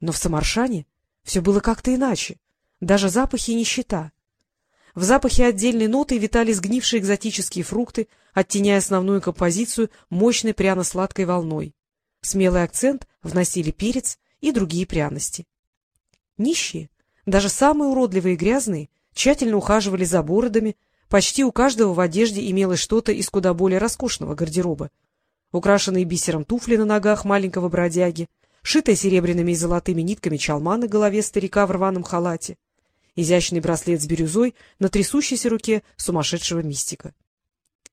Но в Самаршане все было как-то иначе, даже запахи и нищета. В запахе отдельной ноты витали сгнившие экзотические фрукты, оттеняя основную композицию мощной пряно-сладкой волной. Смелый акцент вносили перец и другие пряности. Нищие, даже самые уродливые и грязные, тщательно ухаживали за бородами, почти у каждого в одежде имелось что-то из куда более роскошного гардероба. Украшенные бисером туфли на ногах маленького бродяги, шитая серебряными и золотыми нитками чалма на голове старика в рваном халате, изящный браслет с бирюзой на трясущейся руке сумасшедшего мистика.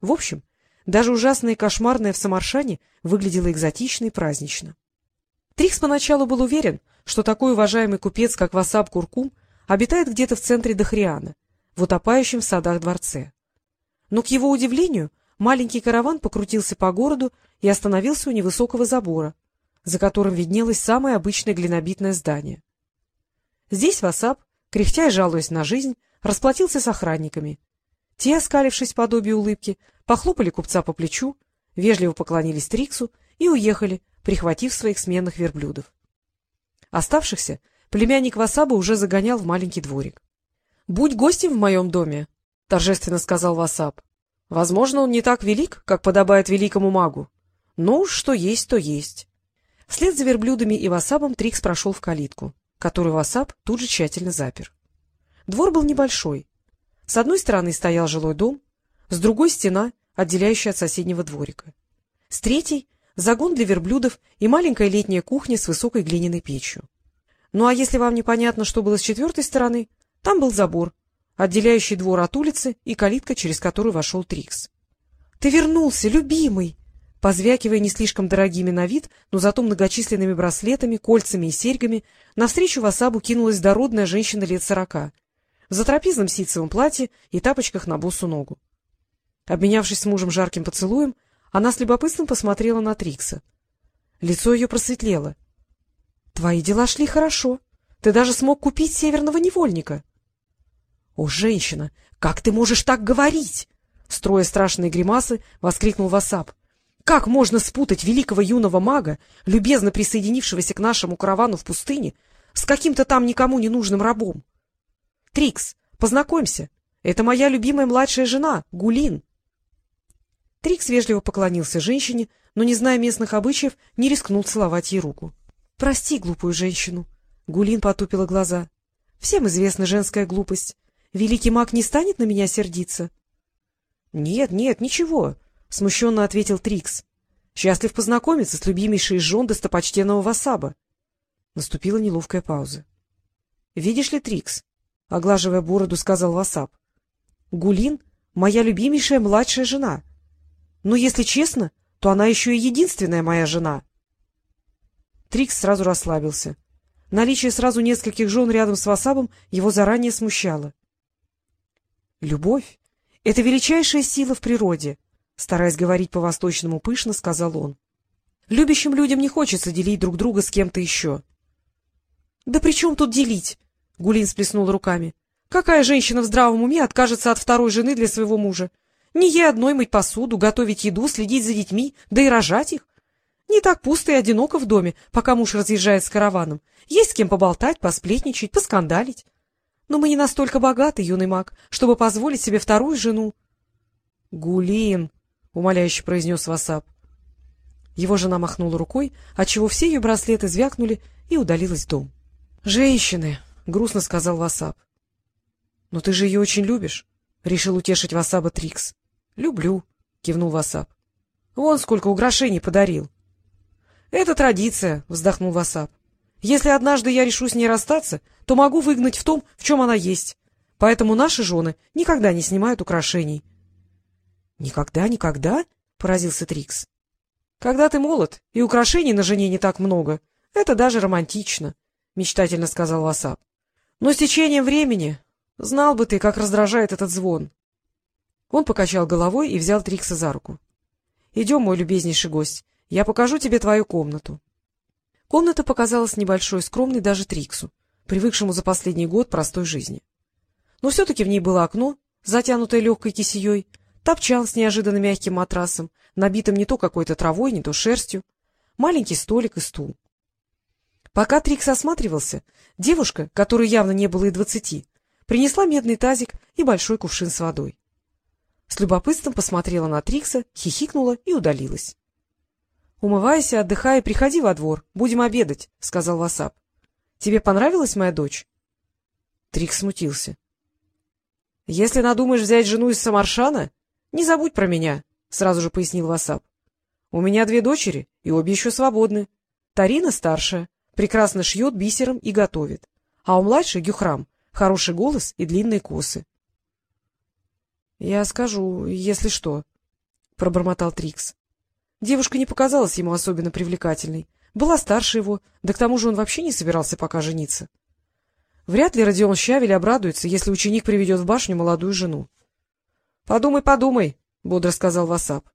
В общем, даже ужасное и кошмарное в Самаршане выглядело экзотично и празднично. Трикс поначалу был уверен, что такой уважаемый купец, как Васаб Куркум, обитает где-то в центре Дахриана, в утопающем в садах дворце. Но, к его удивлению, маленький караван покрутился по городу и остановился у невысокого забора, за которым виднелось самое обычное глинобитное здание. Здесь Васаб, кряхтя и жалуясь на жизнь, расплатился с охранниками. Те, оскалившись подобие улыбки, похлопали купца по плечу, вежливо поклонились Триксу и уехали, прихватив своих сменных верблюдов. Оставшихся племянник Васаба уже загонял в маленький дворик. — Будь гостем в моем доме, — торжественно сказал Васаб. — Возможно, он не так велик, как подобает великому магу. Но уж что есть, то есть. Вслед за верблюдами и Васабом Трикс прошел в калитку, которую Васаб тут же тщательно запер. Двор был небольшой. С одной стороны стоял жилой дом, с другой — стена, отделяющая от соседнего дворика. С третьей — загон для верблюдов и маленькая летняя кухня с высокой глиняной печью. Ну а если вам непонятно, что было с четвертой стороны, там был забор, отделяющий двор от улицы и калитка, через которую вошел Трикс. — Ты вернулся, любимый! Позвякивая не слишком дорогими на вид, но зато многочисленными браслетами, кольцами и серьгами, навстречу Васабу кинулась дородная женщина лет сорока, в затрапезном ситцевом платье и тапочках на босу ногу. Обменявшись с мужем жарким поцелуем, она с любопытством посмотрела на Трикса. Лицо ее просветлело. — Твои дела шли хорошо. Ты даже смог купить северного невольника. — О, женщина, как ты можешь так говорить? — строя страшные гримасы, воскликнул Васап. Как можно спутать великого юного мага, любезно присоединившегося к нашему каравану в пустыне, с каким-то там никому не нужным рабом? Трикс, познакомься, это моя любимая младшая жена, Гулин. Трикс вежливо поклонился женщине, но, не зная местных обычаев, не рискнул целовать ей руку. — Прости глупую женщину. Гулин потупила глаза. — Всем известна женская глупость. Великий маг не станет на меня сердиться? — Нет, нет, ничего, — смущенно ответил Трикс. — Счастлив познакомиться с любимейшей из жен достопочтенного Васаба. Наступила неловкая пауза. — Видишь ли, Трикс? — оглаживая бороду, сказал Васаб. — Гулин — моя любимейшая младшая жена. Но, если честно, то она еще и единственная моя жена. Трикс сразу расслабился. Наличие сразу нескольких жен рядом с Васабом его заранее смущало. — Любовь — это величайшая сила в природе, Стараясь говорить по-восточному пышно, сказал он. — Любящим людям не хочется делить друг друга с кем-то еще. — Да при чем тут делить? — Гулин сплеснул руками. — Какая женщина в здравом уме откажется от второй жены для своего мужа? Не ей одной мыть посуду, готовить еду, следить за детьми, да и рожать их. Не так пусто и одиноко в доме, пока муж разъезжает с караваном. Есть с кем поболтать, посплетничать, поскандалить. Но мы не настолько богаты, юный маг, чтобы позволить себе вторую жену. — Гулин! — умоляюще произнес Васап. Его жена махнула рукой, отчего все ее браслеты звякнули и удалилась в дом. — Женщины! — грустно сказал Васап. — Но ты же ее очень любишь, — решил утешить Васаба Трикс. — Люблю, — кивнул Васап. — Вон сколько украшений подарил. — Это традиция, — вздохнул Васап. — Если однажды я решу с ней расстаться, то могу выгнать в том, в чем она есть. Поэтому наши жены никогда не снимают украшений. —— Никогда, никогда? — поразился Трикс. — Когда ты молод, и украшений на жене не так много, это даже романтично, — мечтательно сказал Васап. — Но с течением времени знал бы ты, как раздражает этот звон. Он покачал головой и взял Трикса за руку. — Идем, мой любезнейший гость, я покажу тебе твою комнату. Комната показалась небольшой, скромной даже Триксу, привыкшему за последний год простой жизни. Но все-таки в ней было окно, затянутое легкой кисеей, топчан с неожиданно мягким матрасом, набитым не то какой-то травой, не то шерстью, маленький столик и стул. Пока Трикс осматривался, девушка, которой явно не было и двадцати, принесла медный тазик и большой кувшин с водой. С любопытством посмотрела на Трикса, хихикнула и удалилась. — Умывайся, отдыхай, приходи во двор, будем обедать, — сказал Васап. — Тебе понравилась моя дочь? Трикс смутился. — Если надумаешь взять жену из Самаршана, не забудь про меня, — сразу же пояснил Васап. — У меня две дочери, и обе еще свободны. Тарина старшая, прекрасно шьет бисером и готовит, а у младшей Гюхрам хороший голос и длинные косы. — Я скажу, если что, — пробормотал Трикс. Девушка не показалась ему особенно привлекательной, была старше его, да к тому же он вообще не собирался пока жениться. Вряд ли Родион Щавель обрадуется, если ученик приведет в башню молодую жену. — Подумай, подумай, — бодро сказал Васап.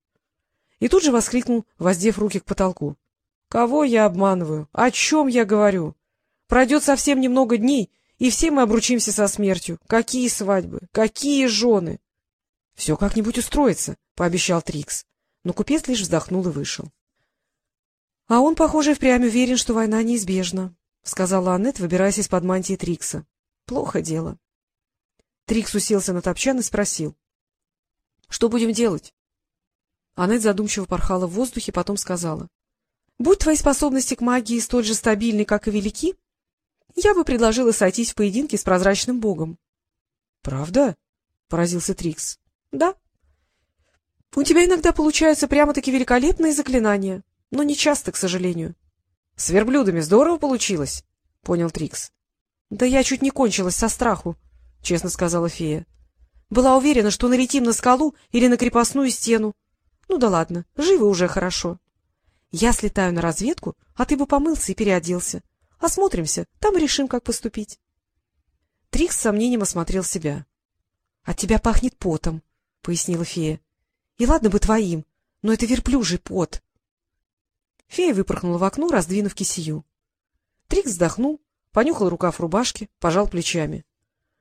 И тут же воскликнул, воздев руки к потолку. — Кого я обманываю? О чем я говорю? Пройдет совсем немного дней, и все мы обручимся со смертью. Какие свадьбы? Какие жены? — Все как-нибудь устроится, — пообещал Трикс. Но купец лишь вздохнул и вышел. — А он, похоже, впрямь уверен, что война неизбежна, — сказала Аннет, выбираясь из-под мантии Трикса. — Плохо дело. Трикс уселся на топчан и спросил. — Что будем делать? Аннет задумчиво порхала в воздухе, потом сказала. — Будь твои способности к магии столь же стабильны, как и велики, я бы предложила сойтись в поединке с прозрачным богом. — Правда? — поразился Трикс. — Да. — У тебя иногда получаются прямо-таки великолепные заклинания, но не часто, к сожалению. — С верблюдами здорово получилось, — понял Трикс. — Да я чуть не кончилась со страху, — честно сказала фея. Была уверена, что налетим на скалу или на крепостную стену. Ну да ладно, живы уже хорошо. Я слетаю на разведку, а ты бы помылся и переоделся. Осмотримся, там решим, как поступить. Трикс с сомнением осмотрел себя. — От тебя пахнет потом, — пояснила фея. — И ладно бы твоим, но это верблюжий пот. Фея выпорхнула в окно, раздвинув кисию. Трикс вздохнул, понюхал рукав рубашки, пожал плечами.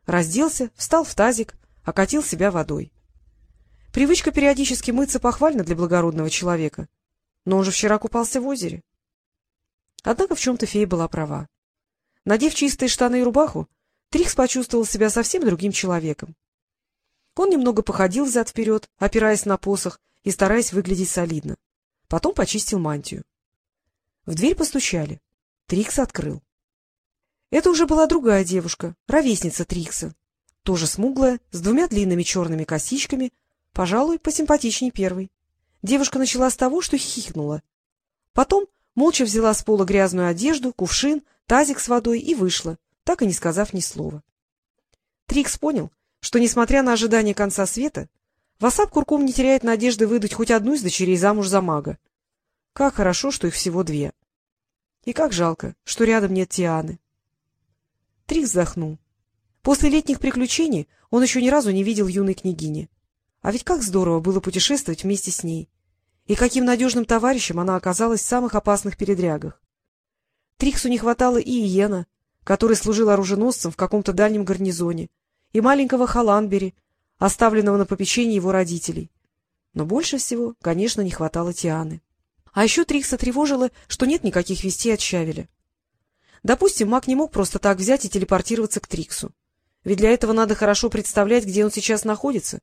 Разделся, встал в тазик, окатил себя водой. Привычка периодически мыться похвальна для благородного человека, но он же вчера купался в озере. Однако в чем-то фея была права. Надев чистые штаны и рубаху, Трикс почувствовал себя совсем другим человеком. Он немного походил взад-вперед, опираясь на посох и стараясь выглядеть солидно. Потом почистил мантию. В дверь постучали. Трикс открыл. Это уже была другая девушка, ровесница Трикса. Тоже смуглая, с двумя длинными черными косичками, пожалуй, посимпатичней первой. Девушка начала с того, что хихикнула. Потом молча взяла с пола грязную одежду, кувшин, тазик с водой и вышла, так и не сказав ни слова. Трикс понял, что, несмотря на ожидание конца света, Васап Куркум не теряет надежды выдать хоть одну из дочерей замуж за мага. Как хорошо, что их всего две. И как жалко, что рядом нет Тианы. Трикс вздохнул. После летних приключений он еще ни разу не видел юной княгини. А ведь как здорово было путешествовать вместе с ней и каким надежным товарищем она оказалась в самых опасных передрягах. Триксу не хватало и Иена, который служил оруженосцем в каком-то дальнем гарнизоне, и маленького Халанбери, оставленного на попечении его родителей. Но больше всего, конечно, не хватало Тианы. А еще Трикса тревожило, что нет никаких вестей от Щавеля. Допустим, маг не мог просто так взять и телепортироваться к Триксу. Ведь для этого надо хорошо представлять, где он сейчас находится.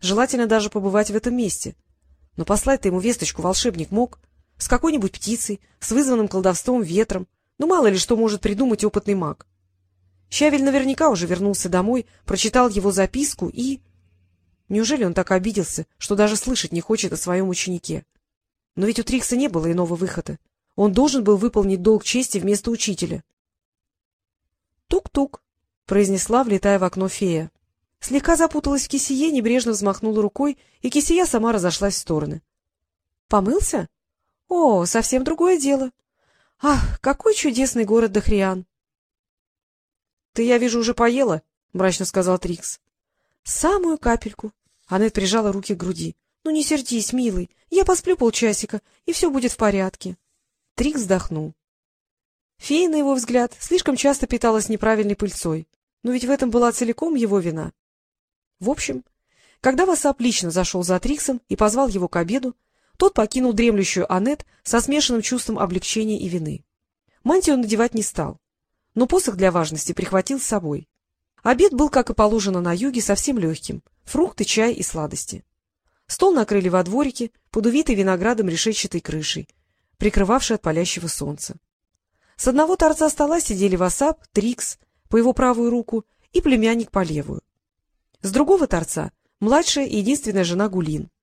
Желательно даже побывать в этом месте — но послать-то ему весточку волшебник мог. С какой-нибудь птицей, с вызванным колдовством ветром. Ну, мало ли что может придумать опытный маг. Щавель наверняка уже вернулся домой, прочитал его записку и... Неужели он так обиделся, что даже слышать не хочет о своем ученике? Но ведь у Трикса не было иного выхода. Он должен был выполнить долг чести вместо учителя. «Тук — произнесла, влетая в окно фея. Слегка запуталась в кисее, небрежно взмахнула рукой, и кисия сама разошлась в стороны. — Помылся? О, совсем другое дело. Ах, какой чудесный город Дахриан! — Ты, я вижу, уже поела, — мрачно сказал Трикс. — Самую капельку. Аннет прижала руки к груди. — Ну, не сердись, милый, я посплю полчасика, и все будет в порядке. Трикс вздохнул. Фея, на его взгляд, слишком часто питалась неправильной пыльцой, но ведь в этом была целиком его вина. В общем, когда Васап лично зашел за Триксом и позвал его к обеду, тот покинул дремлющую Аннет со смешанным чувством облегчения и вины. Мантию он надевать не стал, но посох для важности прихватил с собой. Обед был, как и положено на юге, совсем легким — фрукты, чай и сладости. Стол накрыли во дворике, под увитой виноградом решетчатой крышей, прикрывавшей от палящего солнца. С одного торца стола сидели Васап, Трикс по его правую руку и племянник по левую. С другого торца — младшая и единственная жена Гулин —